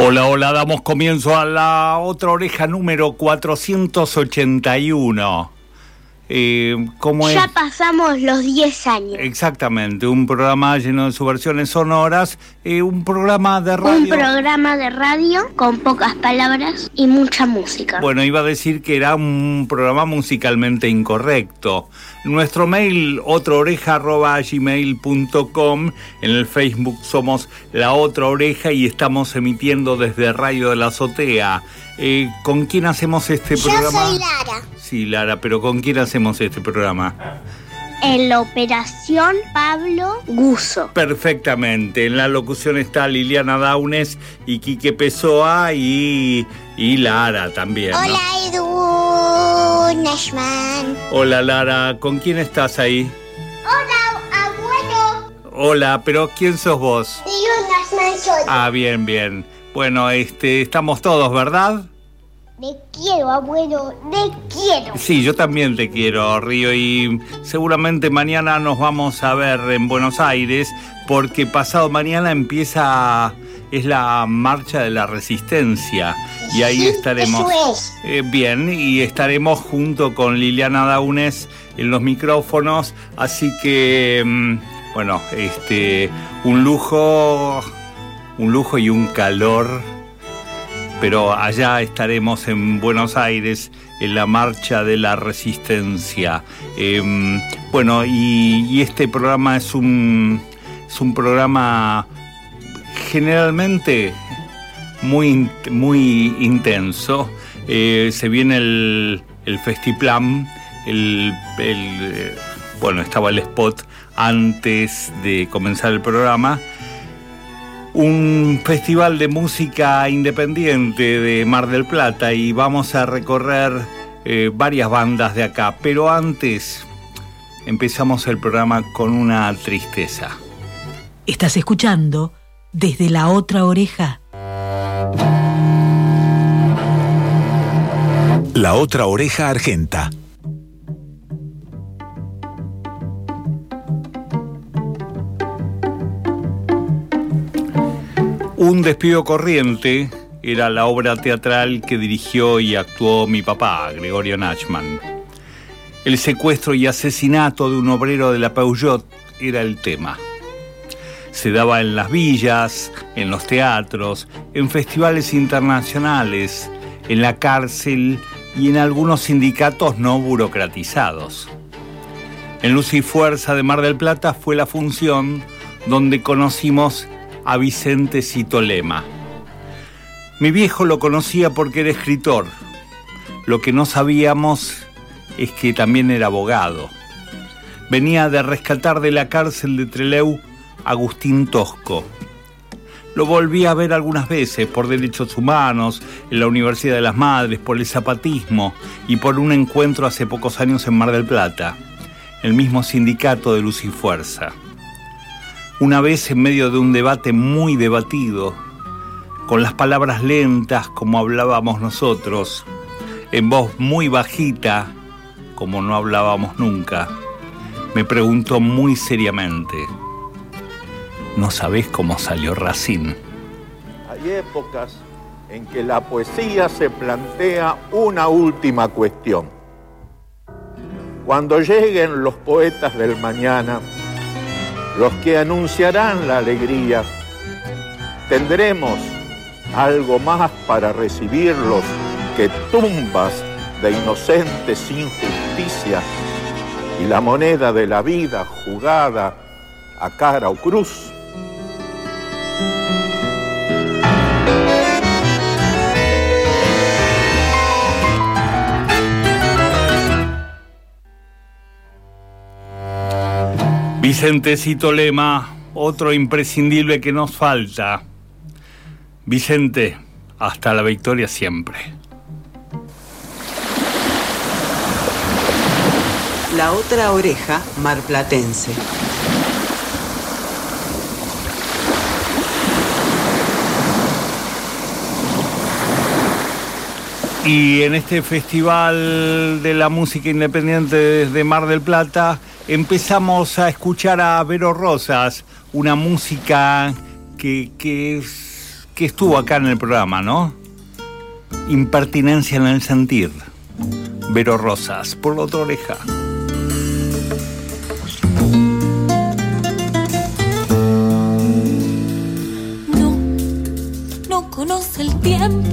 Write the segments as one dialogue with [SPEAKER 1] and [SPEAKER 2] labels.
[SPEAKER 1] Hola, hola, damos comienzo a la otra oreja número 481. Eh, ¿cómo
[SPEAKER 2] Ya
[SPEAKER 1] es?
[SPEAKER 2] pasamos los 10 años.
[SPEAKER 1] Exactamente, un programa lleno de subversiones sonoras, eh, un programa de radio.
[SPEAKER 2] Un programa de radio con pocas palabras y mucha música.
[SPEAKER 1] Bueno, iba a decir que era un programa musicalmente incorrecto. Nuestro mail, otraoreja.gmail.com. En el Facebook somos La Otra Oreja y estamos emitiendo desde Radio de la Azotea. Eh, ¿Con quién hacemos este programa?
[SPEAKER 2] Lara.
[SPEAKER 1] Sí, Lara, pero ¿con quién hacemos este programa?
[SPEAKER 2] En la operación Pablo Guso.
[SPEAKER 1] Perfectamente. En la locución está Liliana Daunes y Quique Pessoa y, y Lara también. ¿no?
[SPEAKER 2] Edu Nashman.
[SPEAKER 1] Hola Lara, ¿con quién estás ahí?
[SPEAKER 2] Hola, abuelo.
[SPEAKER 1] Hola, pero ¿quién sos vos?
[SPEAKER 2] Nashman soy.
[SPEAKER 1] Ah, bien, bien. Bueno, este, estamos todos, ¿verdad?
[SPEAKER 2] Te quiero, abuelo. Te quiero.
[SPEAKER 1] Sí, yo también te quiero, Río, y seguramente mañana nos vamos a ver en Buenos Aires, porque pasado mañana empieza, es la marcha de la resistencia, y ahí
[SPEAKER 2] Sí,
[SPEAKER 1] estaremos.
[SPEAKER 2] eso es.
[SPEAKER 1] Eh, bien, y estaremos junto con Liliana Daunes en los micrófonos, así que, mm, bueno, este, un lujo, un lujo y un calor, pero allá estaremos en Buenos Aires en la marcha de la resistencia. Em, bueno, y, este programa es un, es un programa generalmente muy, muy intenso. Eh, se viene el, el Festiplan, el, el, eh, bueno, estaba el spot antes de comenzar el programa. Un festival de música independiente de Mar del Plata y vamos a recorrer eh, varias bandas de acá. Pero antes empezamos el programa con una tristeza.
[SPEAKER 3] Estás escuchando desde la otra oreja.
[SPEAKER 4] La otra oreja argenta.
[SPEAKER 1] Un despido corriente era la obra teatral que dirigió y actuó mi papá, Gregorio Nachman. El secuestro y asesinato de un obrero de la Peugeot era el tema. Se daba en las villas, en los teatros, en festivales internacionales, en la cárcel y en algunos sindicatos no burocratizados. En Luz y Fuerza de Mar del Plata fue la función donde conocimos a Vicente Citolema. Mi viejo lo conocía porque era escritor. Lo que no sabíamos es que también era abogado. Venía de rescatar de la cárcel de Treleu Agustín Tosco. Lo volví a ver algunas veces por derechos humanos, en la Universidad de las Madres, por el zapatismo y por un encuentro hace pocos años en Mar del Plata, el mismo sindicato de Luz y Fuerza. Una vez en medio de un debate muy debatido, con las palabras lentas como hablábamos nosotros, en voz muy bajita como no hablábamos nunca, me preguntó muy seriamente, ¿no sabés cómo salió Racine?
[SPEAKER 5] Hay épocas en que la poesía se plantea una última cuestión. Cuando lleguen los poetas del mañana, los que anunciarán la alegría, ¿tendremos algo más para recibirlos que tumbas de inocentes sin justicia y la moneda de la vida jugada a cara o cruz.
[SPEAKER 1] Vicentecito Lema, otro imprescindible que nos falta. Vicente, hasta la victoria siempre.
[SPEAKER 6] La otra oreja marplatense.
[SPEAKER 1] Y en este festival de la música independiente desde Mar del Plata empezamos a escuchar a Vero Rosas, una música que, que, estuvo acá en el programa, ¿no? Impertinencia en el sentir. Vero Rosas, por la otra oreja.
[SPEAKER 7] No, no conoce el tiempo.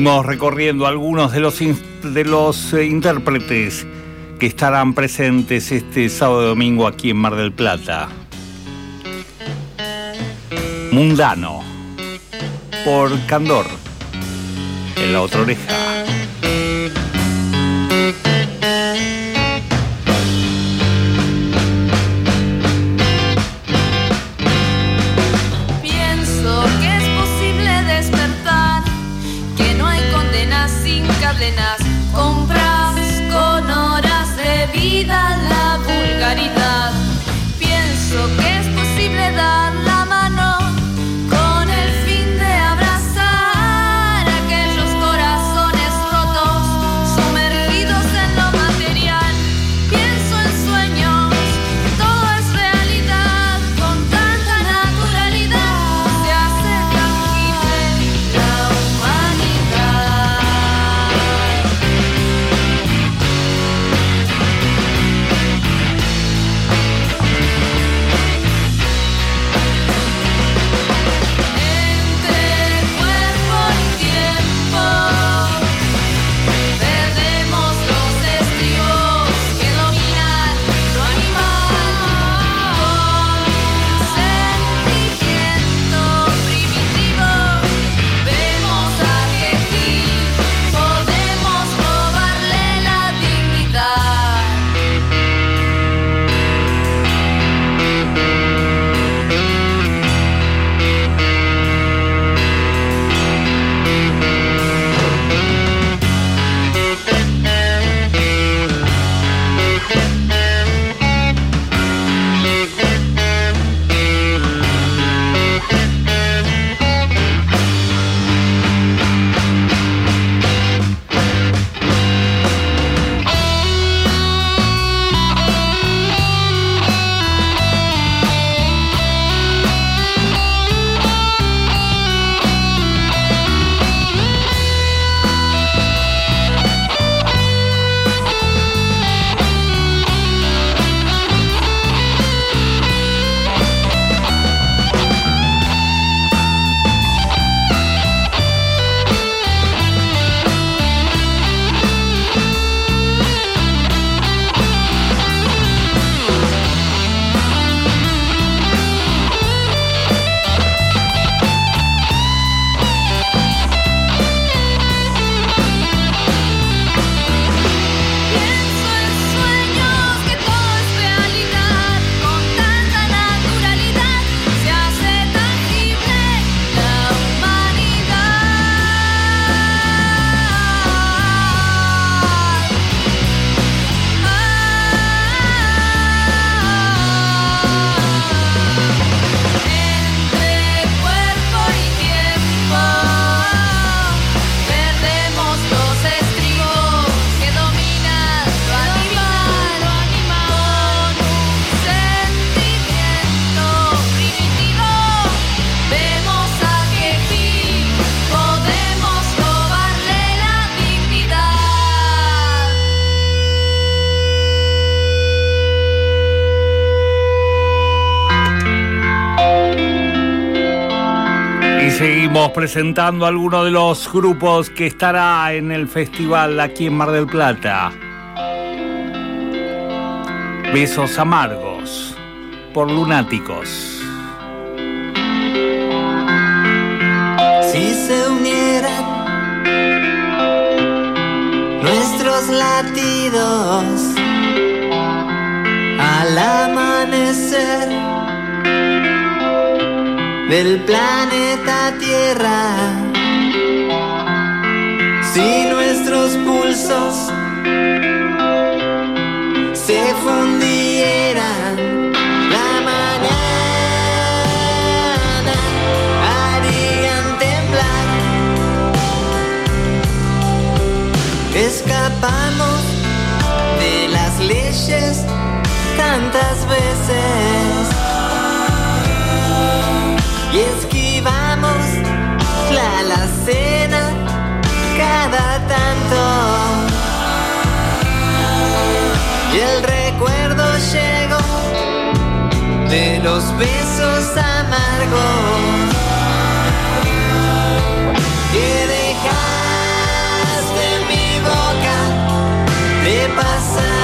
[SPEAKER 7] Y
[SPEAKER 1] seguimos recorriendo algunos de los, de los eh, intérpretes que estarán presentes este sábado y domingo aquí en Mar del Plata. Mundano, por Candor, en la otra oreja. Seguimos presentando algunos de los grupos que estará en el festival aquí en Mar del Plata. Besos amargos por lunáticos.
[SPEAKER 8] Si se unieran nuestros latidos al amanecer del planeta Tierra, si nuestros pulsos se fundieran, la mañana harían temblar. Escapamos de las leyes tantas veces y esquivamos la alacena cada tanto. Y el recuerdo llegó de los besos amargos que dejaste en mi boca de pasada.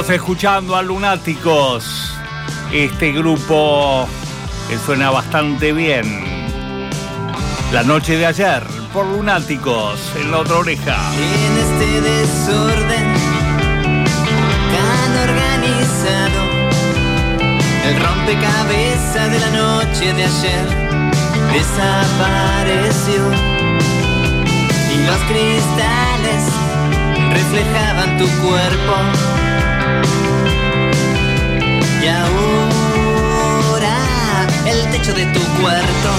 [SPEAKER 1] Seguimos escuchando a Lunáticos. Este grupo que suena bastante bien. La noche de ayer, por Lunáticos, en la otra oreja.
[SPEAKER 8] en este desorden tan organizado. El rompecabezas de la noche de ayer desapareció. y los cristales reflejaban tu cuerpo. Y ahora el techo de tu cuarto.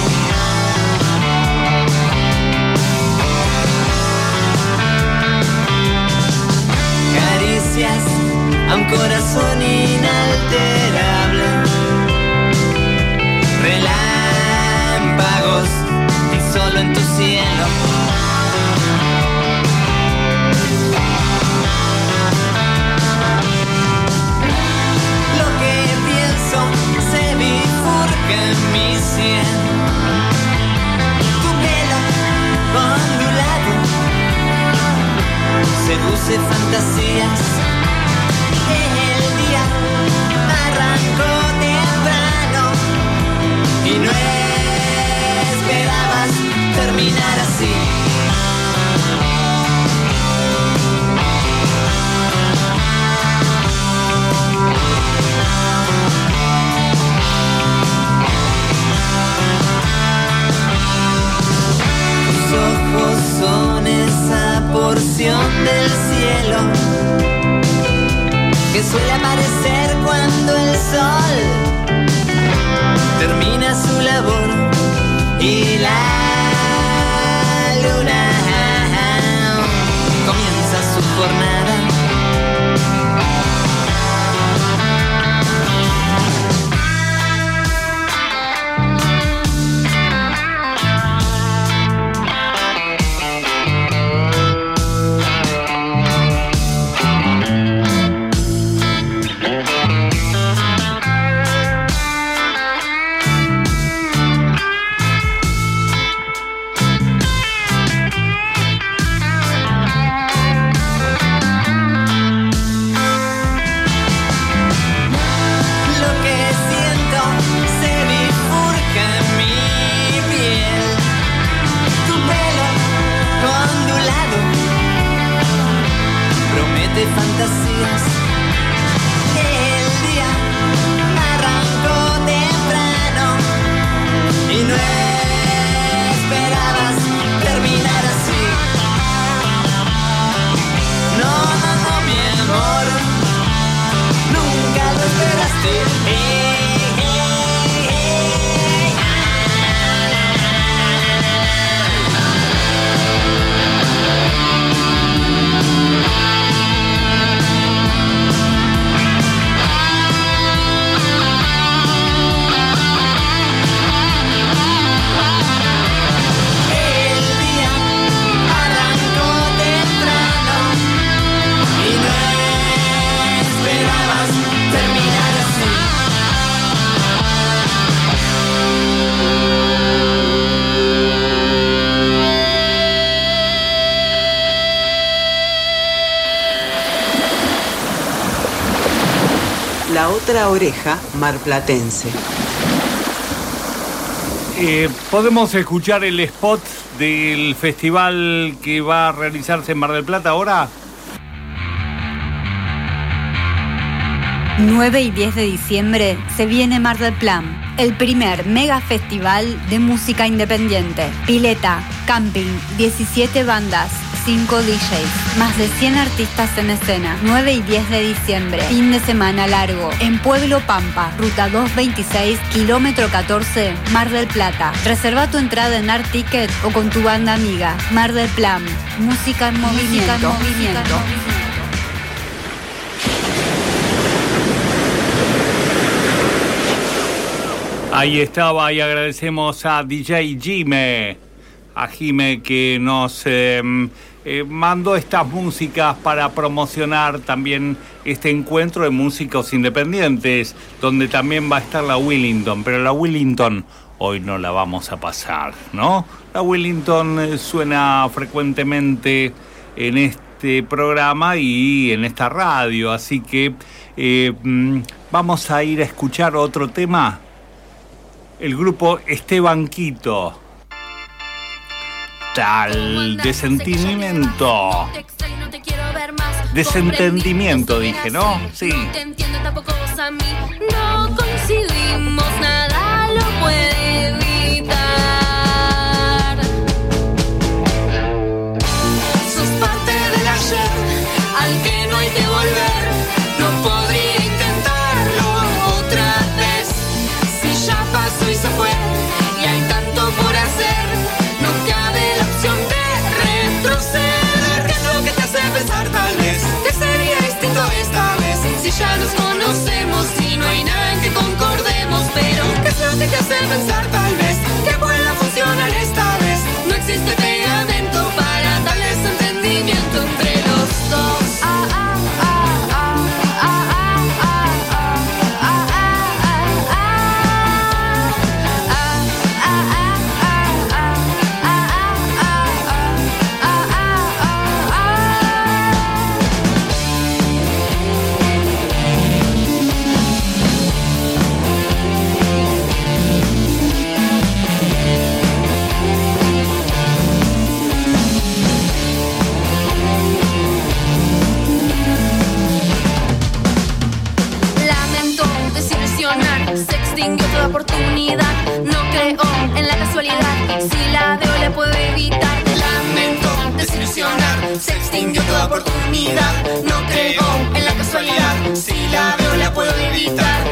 [SPEAKER 8] Caricias a un corazón inalterable. Relámpagos solo en tu cielo. Seduce fantasías. El día arrancó temprano y no esperabas terminar así. Del cielo que suele aparecer cuando el sol termina su labor y la
[SPEAKER 6] otra oreja marplatense.
[SPEAKER 1] Eh, ¿Podemos escuchar el spot del festival que va a realizarse en Mar del Plata ahora?
[SPEAKER 9] 9 y 10 de diciembre se viene Mar del Plan, el primer mega festival de música independiente. Pileta, camping, 17 bandas, 5 DJs, más de 100 artistas en escena. 9 y 10 de diciembre, fin de semana largo, en Pueblo Pampa, ruta 226, kilómetro 14, Mar del Plata. Reserva tu entrada en Art Ticket o con tu banda amiga. Mar del Plan, música en movimiento. movimiento.
[SPEAKER 1] Ahí estaba y agradecemos a DJ Jime, a Jime que nos eh, eh, mandó estas músicas para promocionar también este encuentro de músicos independientes, donde también va a estar la Willington, pero la Willington hoy no la vamos a pasar, ¿no? La Willington eh, suena frecuentemente en este programa y en esta radio, así que eh, mm, vamos a ir a escuchar otro tema el grupo Esteban Quito. Tal desentendimiento. Desentendimiento, dije, ¿no? Sí.
[SPEAKER 10] No te entiendo tampoco vos a mí. No ya nos conocemos y no hay nada en que concordemos, pero ¿qué es lo que te
[SPEAKER 11] hace pensar tal vez? No creo en la casualidad, si la veo la puedo evitar. Lamento desilusionar, se extinguió toda oportunidad. No creo en la casualidad, si la veo la puedo evitar.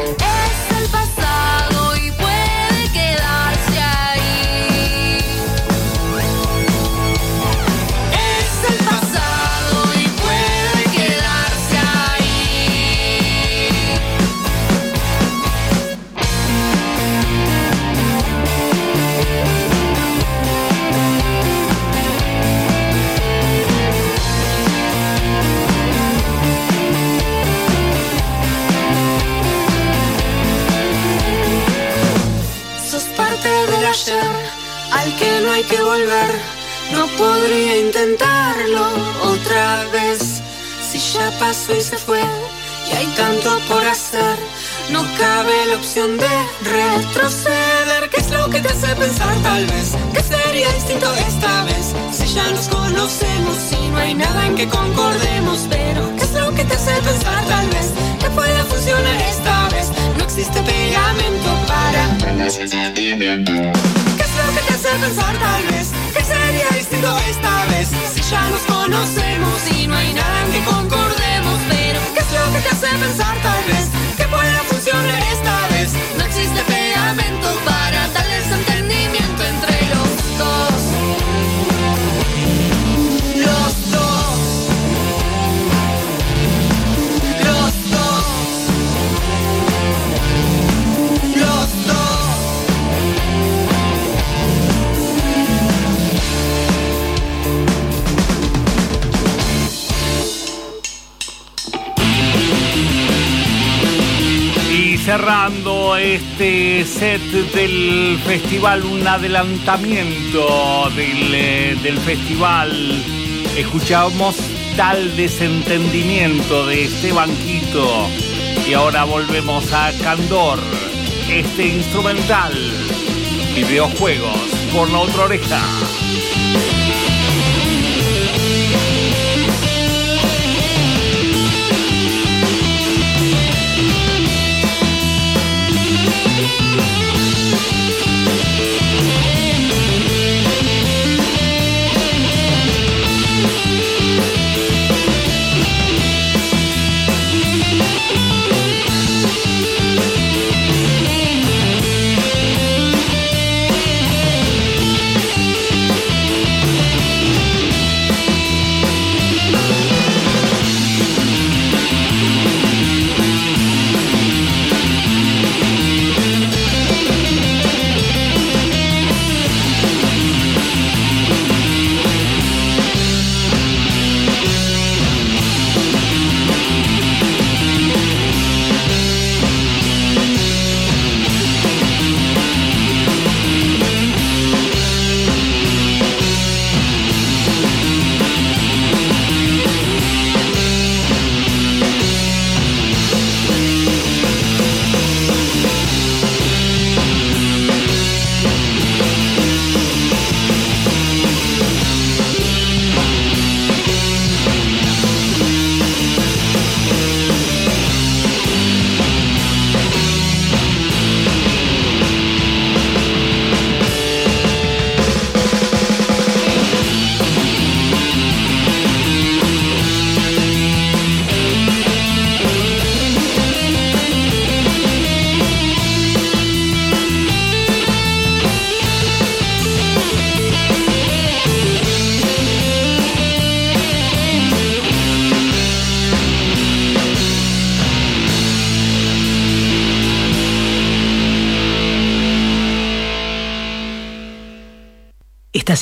[SPEAKER 11] Tanto por hacer, no cabe la opción de retroceder. ¿Qué es lo que te hace pensar tal vez? Que sería distinto esta vez? Si ya nos conocemos y no hay nada en que concordemos. Pero ¿qué es lo que te hace pensar tal vez? Que puede funcionar esta vez. No existe pegamento para ¿Qué es lo que te hace pensar tal vez? Que sería distinto esta vez? Si ya nos conocemos y no hay nada en que concordemos ¿qué lo que te hace pensar tal vez? Que pueda funcionar esta vez No existe pegamento para tal desentendimiento entre los dos
[SPEAKER 1] cerrando este set del festival, un adelantamiento del, eh, del festival, escuchamos tal desentendimiento de este banquito. Y ahora volvemos a Candor, este instrumental, videojuegos por la otra oreja.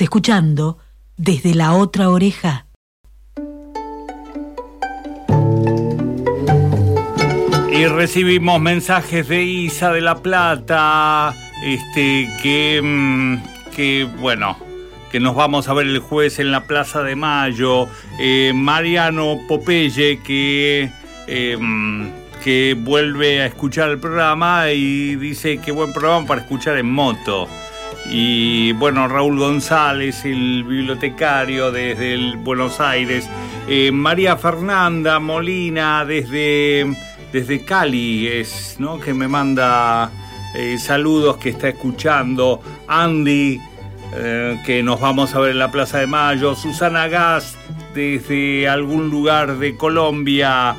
[SPEAKER 3] Escuchando desde la otra oreja.
[SPEAKER 1] Y recibimos mensajes de Isa de la Plata, este, que, mm, que bueno, que nos vamos a ver el jueves en la Plaza de Mayo. Eh, Mariano Popeye, que, eh, mm, que vuelve a escuchar el programa y dice que buen programa para escuchar en moto. Y bueno, Raúl González, el bibliotecario desde Buenos Aires. Eh, María Fernanda Molina desde, desde Cali, que me manda eh, saludos, que está escuchando. Andy, eh, que nos vamos a ver en la Plaza de Mayo. Susana Gas desde algún lugar de Colombia,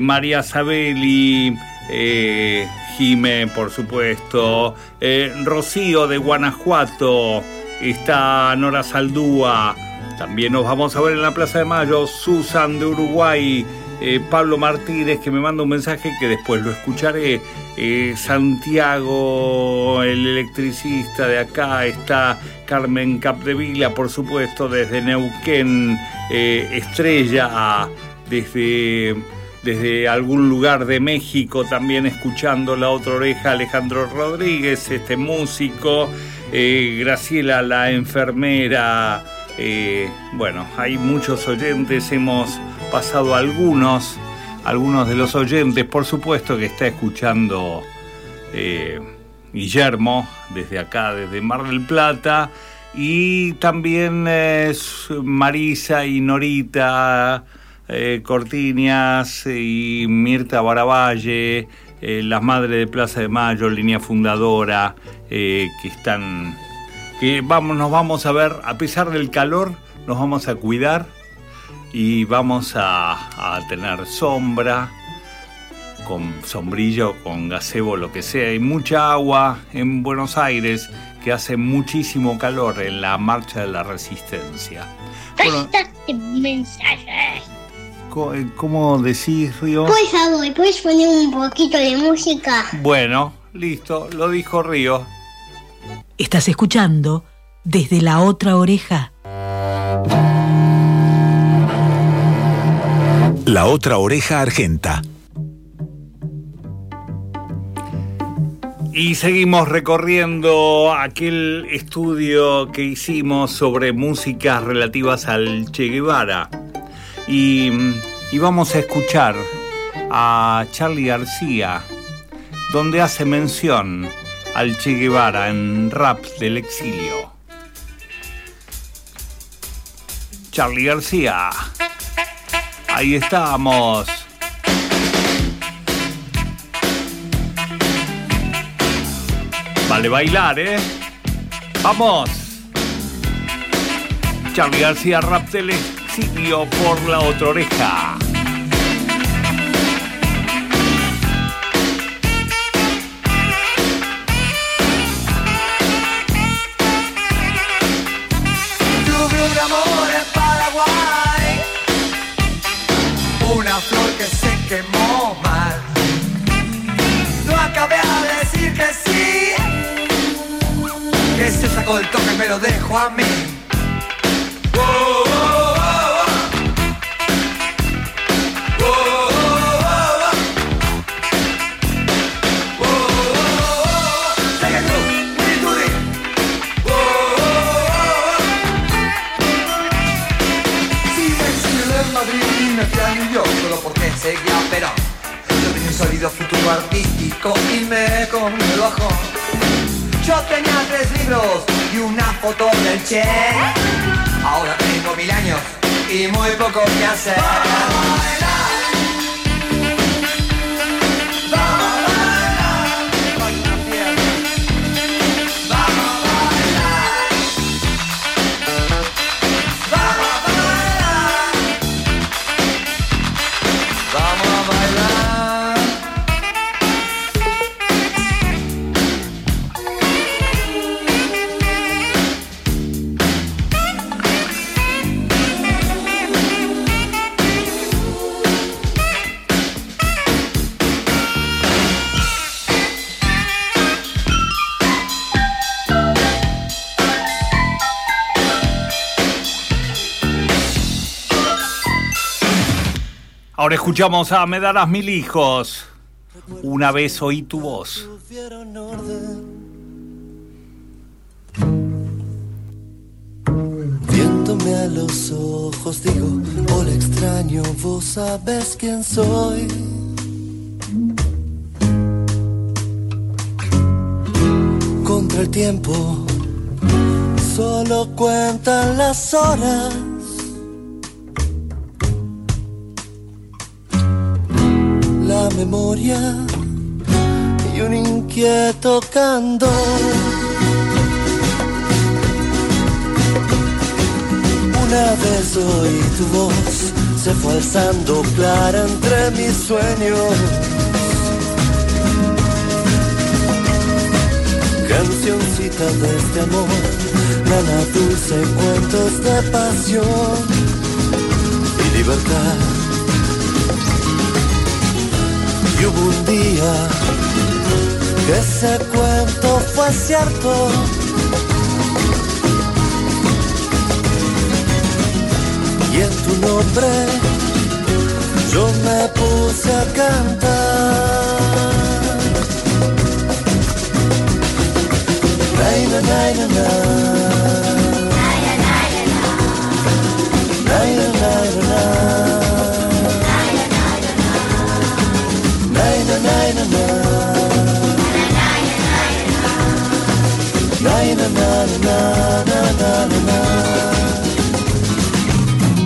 [SPEAKER 1] María Sabeli, eh, Jime, por supuesto, eh, Rocío de Guanajuato, está Nora Saldúa, también nos vamos a ver en la Plaza de Mayo, Susan de Uruguay, eh, Pablo Martínez que me manda un mensaje que después lo escucharé, eh, Santiago, el electricista de acá, está Carmen Capdevila, por supuesto, desde Neuquén, eh, Estrella, desde, desde algún lugar de México, también escuchando la otra oreja, Alejandro Rodríguez, este músico, eh, Graciela, la enfermera. eh, bueno, hay muchos oyentes, hemos pasado algunos, algunos de los oyentes, por supuesto que está escuchando eh, Guillermo desde acá, desde Mar del Plata, y también Marisa y Norita eh, Cortiñas y Mirta Baravalle, eh, las madres de Plaza de Mayo, línea fundadora, eh, que están, que vamos, nos vamos a ver, a pesar del calor, nos vamos a cuidar y vamos a, a tener sombra, con sombrillo, con gazebo, lo que sea, y mucha agua en Buenos Aires, que hace muchísimo calor en la marcha de la resistencia. Bueno,
[SPEAKER 2] de mensajes.
[SPEAKER 1] Eh, ¿Cómo decís, Río?
[SPEAKER 2] Por favor, ¿puedes poner un poquito de música?
[SPEAKER 1] Bueno, listo, lo dijo Río.
[SPEAKER 3] Estás escuchando desde la otra oreja.
[SPEAKER 4] La otra oreja argenta.
[SPEAKER 1] Y seguimos recorriendo aquel estudio que hicimos sobre músicas relativas al Che Guevara. Y, y vamos a escuchar a Charlie García, donde hace mención al Che Guevara en Rap del Exilio. Charlie García. Ahí estamos. Vale bailar, ¿eh? ¡Vamos! Charlie García, rap del exilio por la otra oreja.
[SPEAKER 12] Quemó mal. No acabé a decir que sí, que se sacó el toque y me lo dejó a mí. Futuro artístico y me bajón. Yo tenía tres libros y una foto del Che. Ahora tengo mil años y muy poco que hacer.
[SPEAKER 1] Escuchamos a Me darás mil hijos. Una vez oí tu voz.
[SPEAKER 13] Viéndome a los ojos digo, hola extraño, vos sabes quién soy. Contra el tiempo, solo cuentan las horas. Memoria y un inquieto candor. Una vez y tu voz se fue alzando clara entre mis sueños. Cancioncita de este amor, nana dulce, cuentos de pasión y libertad. Hubo un día que ese cuento fue cierto. Y en tu nombre yo me puse a cantar. Nay, na, nay, na, na. Nay,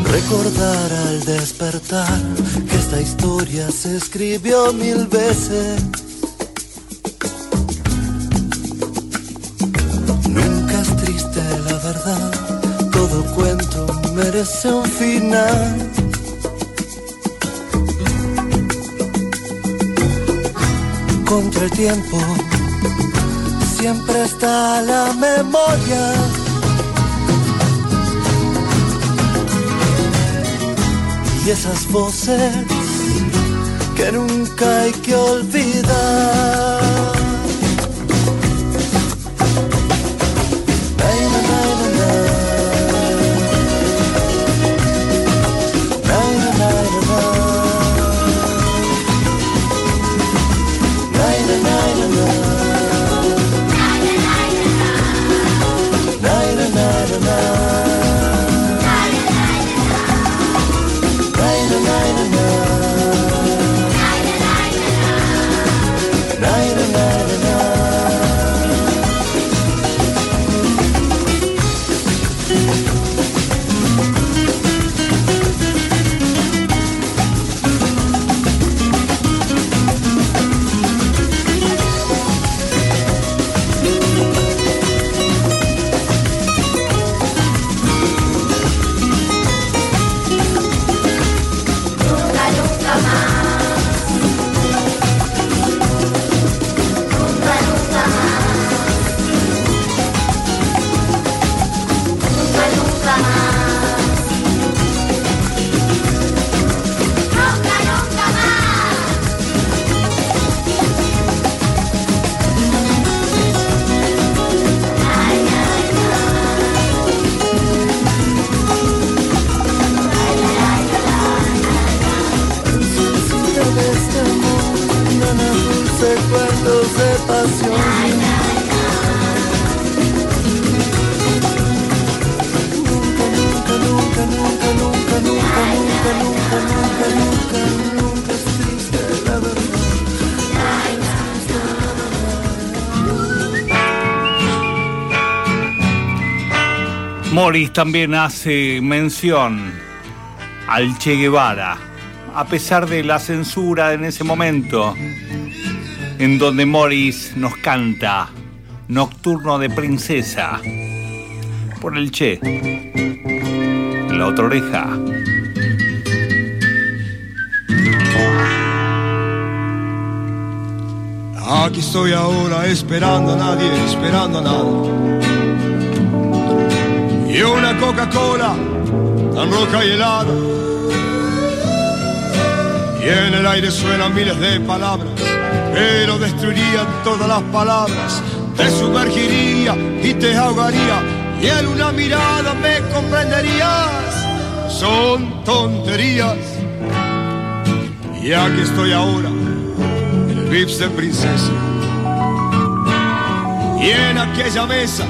[SPEAKER 13] Recordar al despertar que esta historia se escribió mil veces. Nunca es triste la verdad, todo cuento merece un final. Contra el tiempo siempre está la memoria. Y esas voces que nunca hay que olvidar.
[SPEAKER 1] Fatima. También hace mención al Che Guevara, a pesar de la censura en ese momento, en donde Morris nos canta Nocturno de Princesa por el Che. La otra oreja.
[SPEAKER 14] Aquí estoy ahora esperando a nadie, esperando a nada. Y una Coca-Cola tan roja y helada. Y en el aire suenan miles de palabras, pero destruirían todas las palabras. Te sumergiría y te ahogaría, y en una mirada me comprenderías. Son tonterías. Y aquí estoy ahora, en el Vips de Princesa. Y en aquella mesa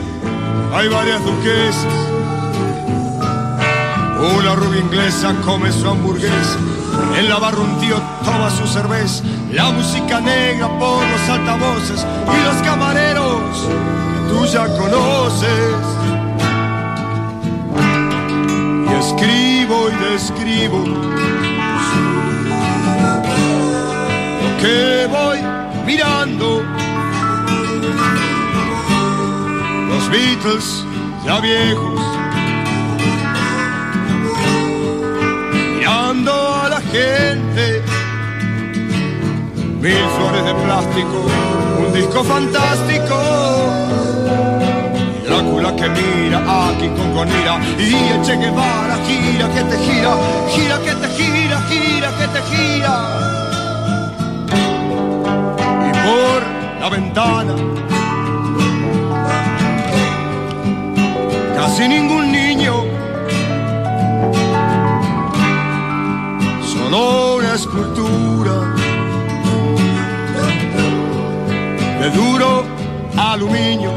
[SPEAKER 14] hay varias duquesas. Una rubia inglesa come su hamburguesa. En la barra un tío toma su cerveza. La música negra por los altavoces y los camareros que tú ya conoces. Y escribo y describo lo que voy mirando. Los Beatles ya viejos gente. Mil flores de plástico, un disco fantástico. Drácula que mira aquí con con ira y el Che Guevara gira que te gira, gira que te gira, gira que te gira. Y por la ventana casi ningún de duro aluminio.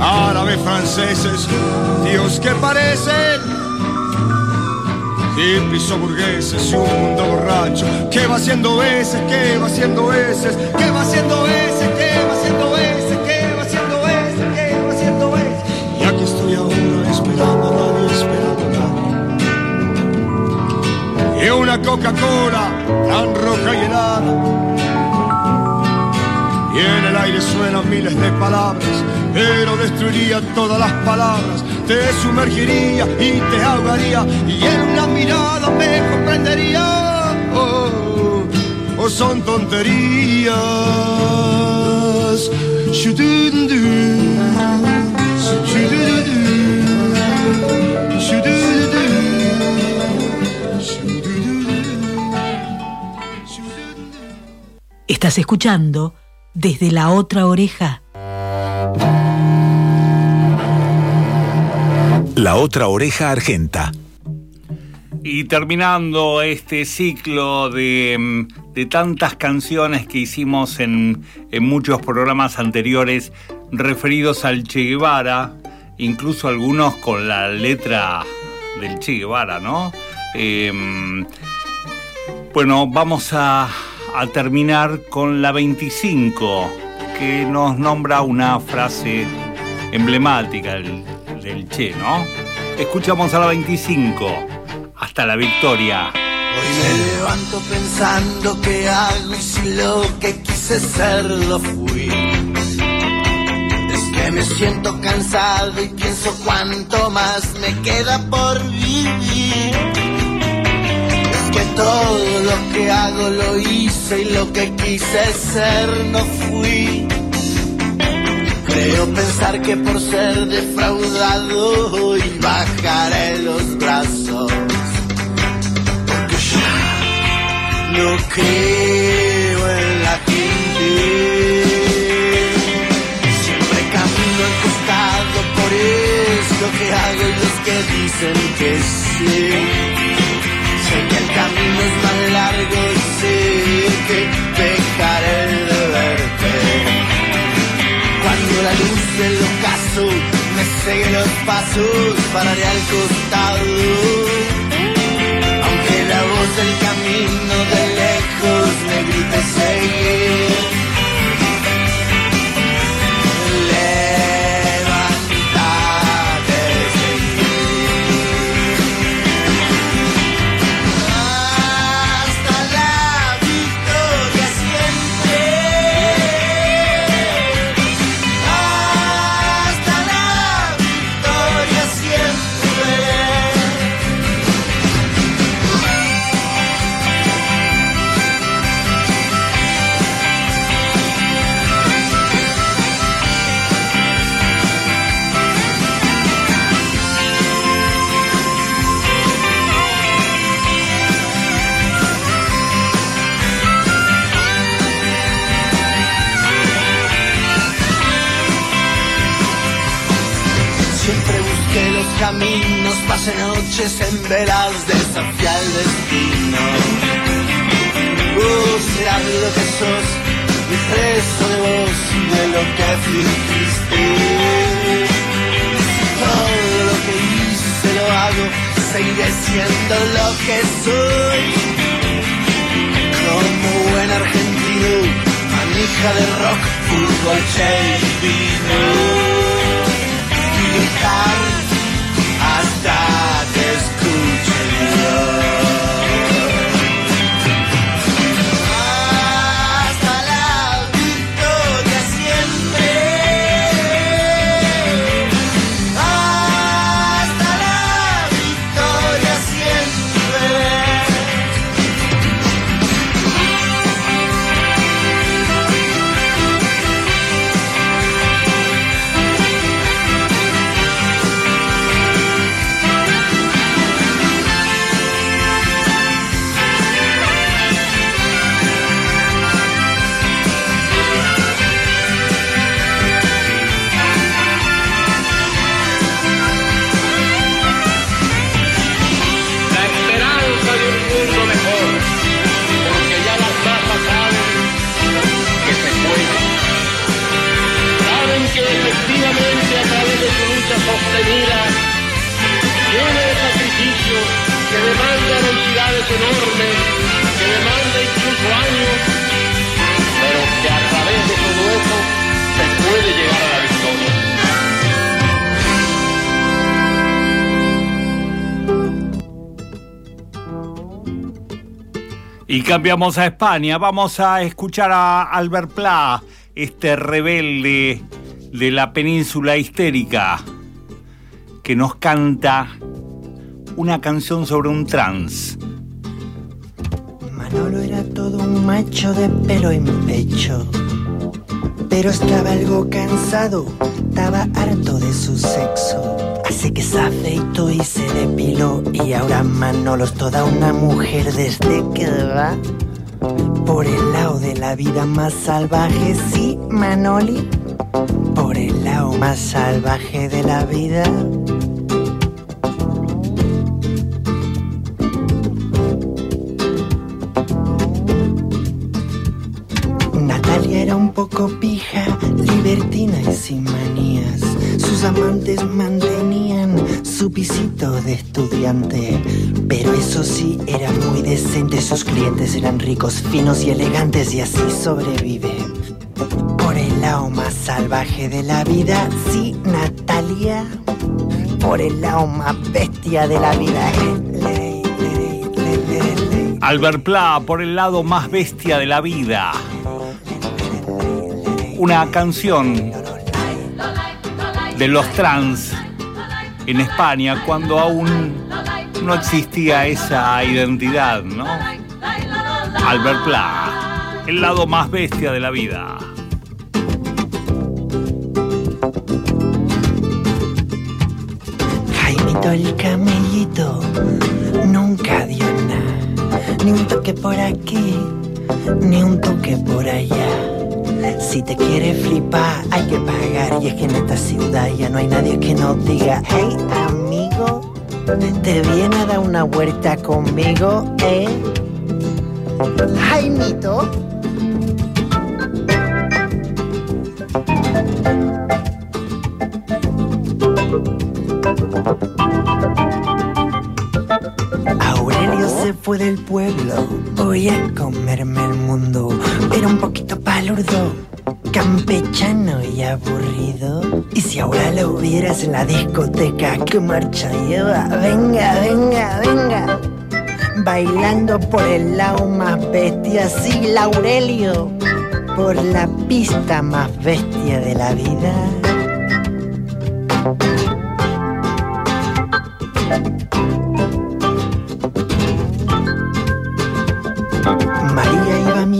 [SPEAKER 14] Árabes, franceses, Dios que parecen hippies o burgueses y un mundo borracho que va haciendo veces, que va haciendo veces, que va haciendo veces, que va haciendo veces, que va haciendo veces, que va haciendo veces. Y aquí estoy ahora esperando a nadie, esperando a. Y una Coca-Cola tan roja y helada. Y en el aire suenan miles de palabras, pero destruiría todas las palabras, te sumergiría y te ahogaría, y en una mirada me comprendería. Oh, oh, son tonterías.
[SPEAKER 3] Estás escuchando desde la otra oreja.
[SPEAKER 4] La otra oreja argenta.
[SPEAKER 1] Y terminando este ciclo de, mm, de tantas canciones que hicimos en, en muchos programas anteriores referidos al Che Guevara, incluso algunos con la letra del Che Guevara, ¿no? Em, bueno, vamos a, a terminar con la 25, que nos nombra una frase emblemática del, del Che, ¿no? Escuchamos a la 25. Hasta la victoria.
[SPEAKER 15] Hoy me levanto pensando qué hago y si lo que quise ser lo fui. Es que me siento cansado y pienso cuánto más me queda por vivir. Todo lo que hago lo hice y lo que quise ser no fui. Creo pensar que por ser defraudado hoy bajaré los brazos. Porque ya no creo en la gente. Siempre camino al costado por esto que hago y los que dicen que sí. Sé el camino es más largo y sé que dejaré de verte. Cuando la luz del ocaso me sigue los pasos, pararé al costado. Aunque la voz del camino de lejos me grite seguir. Velas, desafié al destino. Vos serás lo que sos, mi preso de vos y de lo que fingiste. Todo lo que hice lo hago, seguiré siendo lo que soy. Como buen argentino, manija de rock, fútbol, che y vino y gritar
[SPEAKER 1] cambiamos a España. Vamos a escuchar a Albert Pla, este rebelde de la península histérica, que nos canta una canción sobre un trans.
[SPEAKER 16] Manolo era todo un macho de pelo en pecho. Pero estaba algo cansado, estaba harto de su sexo. Así que se afeitó y se depiló. Y ahora Manolo es toda una mujer desde que va por el lado de la vida más salvaje. Sí, Manoli, por el lado más salvaje de la vida. Poco libertina y sin manías. Sus amantes mantenían su pisito de estudiante. Pero eso sí, era muy decente. Sus clientes eran ricos, finos y elegantes y así sobrevive. Por el lado más salvaje de la vida, sí, Natalia. Por el lado más bestia de la vida. eh.
[SPEAKER 1] Albert Pla por el lado más bestia de la vida. Una canción de los trans en España cuando aún no existía esa identidad, ¿no? Albert Pla, el lado más bestia de la vida.
[SPEAKER 16] Jaimito el camellito nunca dio nada, ni un toque por aquí, ni un toque por allá. Si te quieres flipar hay que pagar y es que en esta ciudad ya no hay nadie que nos diga, hey amigo, te viene a dar una vuelta conmigo, eh. Jaimito. Fue del pueblo, voy a comerme el mundo. Era un poquito palurdo, campechano y aburrido. Y si ahora lo hubieras en la discoteca, ¿qué marcha lleva? Venga, venga, venga. Bailando por el lado más bestia, sí, Aurelio. Por la pista más bestia de la vida.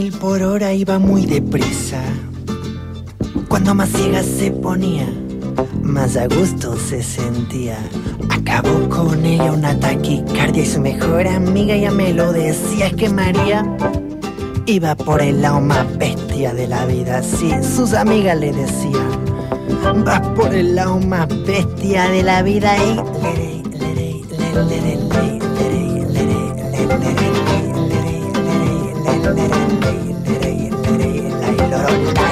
[SPEAKER 16] Mil por hora, iba muy deprisa. Cuando más ciega se ponía, más a gusto se sentía. Acabó con ella una taquicardia y su mejor amiga ya me lo decía. Es que María iba por el lado más bestia de la vida. Sí, sus amigas le decían, vas por el lado más bestia de la vida y lerey, lerey, lerey,
[SPEAKER 1] Don't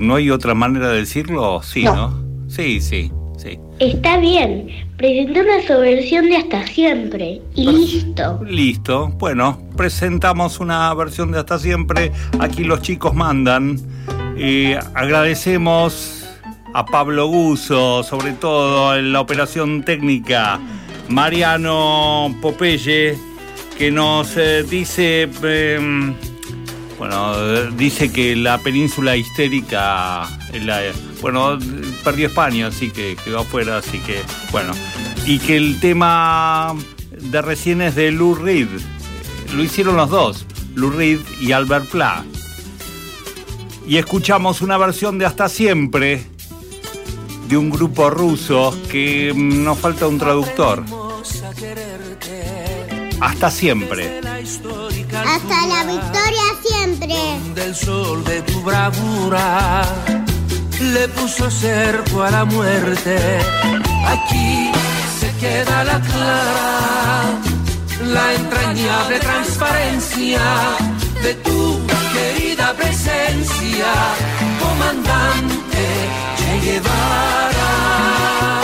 [SPEAKER 1] ¿No hay otra manera de decirlo? Sí,
[SPEAKER 2] No.
[SPEAKER 1] ¿no? Sí, sí, sí.
[SPEAKER 2] Está bien. Presentó una subversión de Hasta Siempre. Y listo.
[SPEAKER 1] Listo. Bueno, presentamos una versión de Hasta Siempre. Aquí los chicos mandan. Eh, agradecemos a Pablo Guso, sobre todo en la operación técnica. Mariano Popeye, que nos eh, dice. eh, bueno, dice que la península histérica, bueno, perdió España, así que quedó afuera, así que, bueno. Y que el tema de recién es de Lou Reed. Lo hicieron los dos, Lou Reed y Albert Pla. Y escuchamos una versión de Hasta Siempre, de un grupo ruso, que mm, nos falta un traductor. Hasta Siempre.
[SPEAKER 2] Hasta la victoria siempre.
[SPEAKER 17] del sol de tu bravura le puso cerco a la muerte. Aquí se queda la clara, la entrañable transparencia de tu querida presencia, comandante Che Guevara.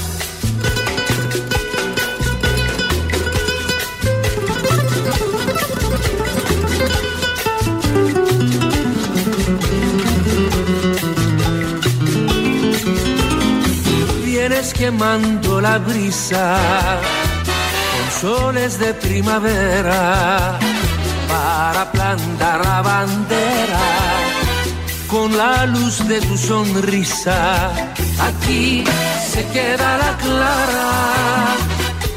[SPEAKER 17] Quemando la brisa con soles de primavera para plantar la bandera con la luz de tu sonrisa. Aquí se queda la clara,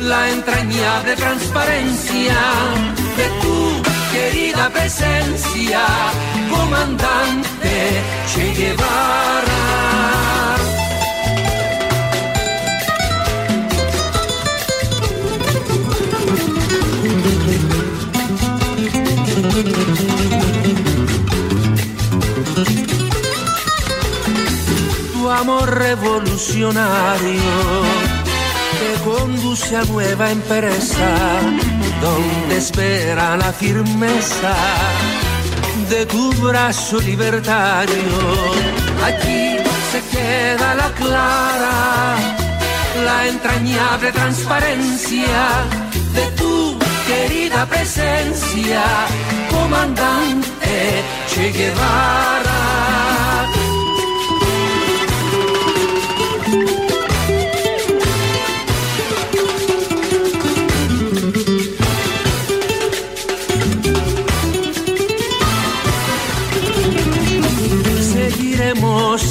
[SPEAKER 17] la entrañable transparencia de tu querida presencia, comandante Che Guevara. Revolucionario te conduce a nueva empresa donde espera la firmeza de tu brazo libertario. Aquí se queda la clara, la entrañable transparencia de tu querida presencia, comandante Che Guevara.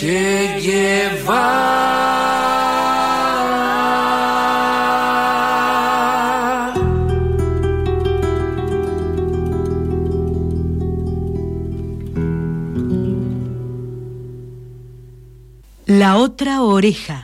[SPEAKER 17] Che.
[SPEAKER 3] La otra oreja.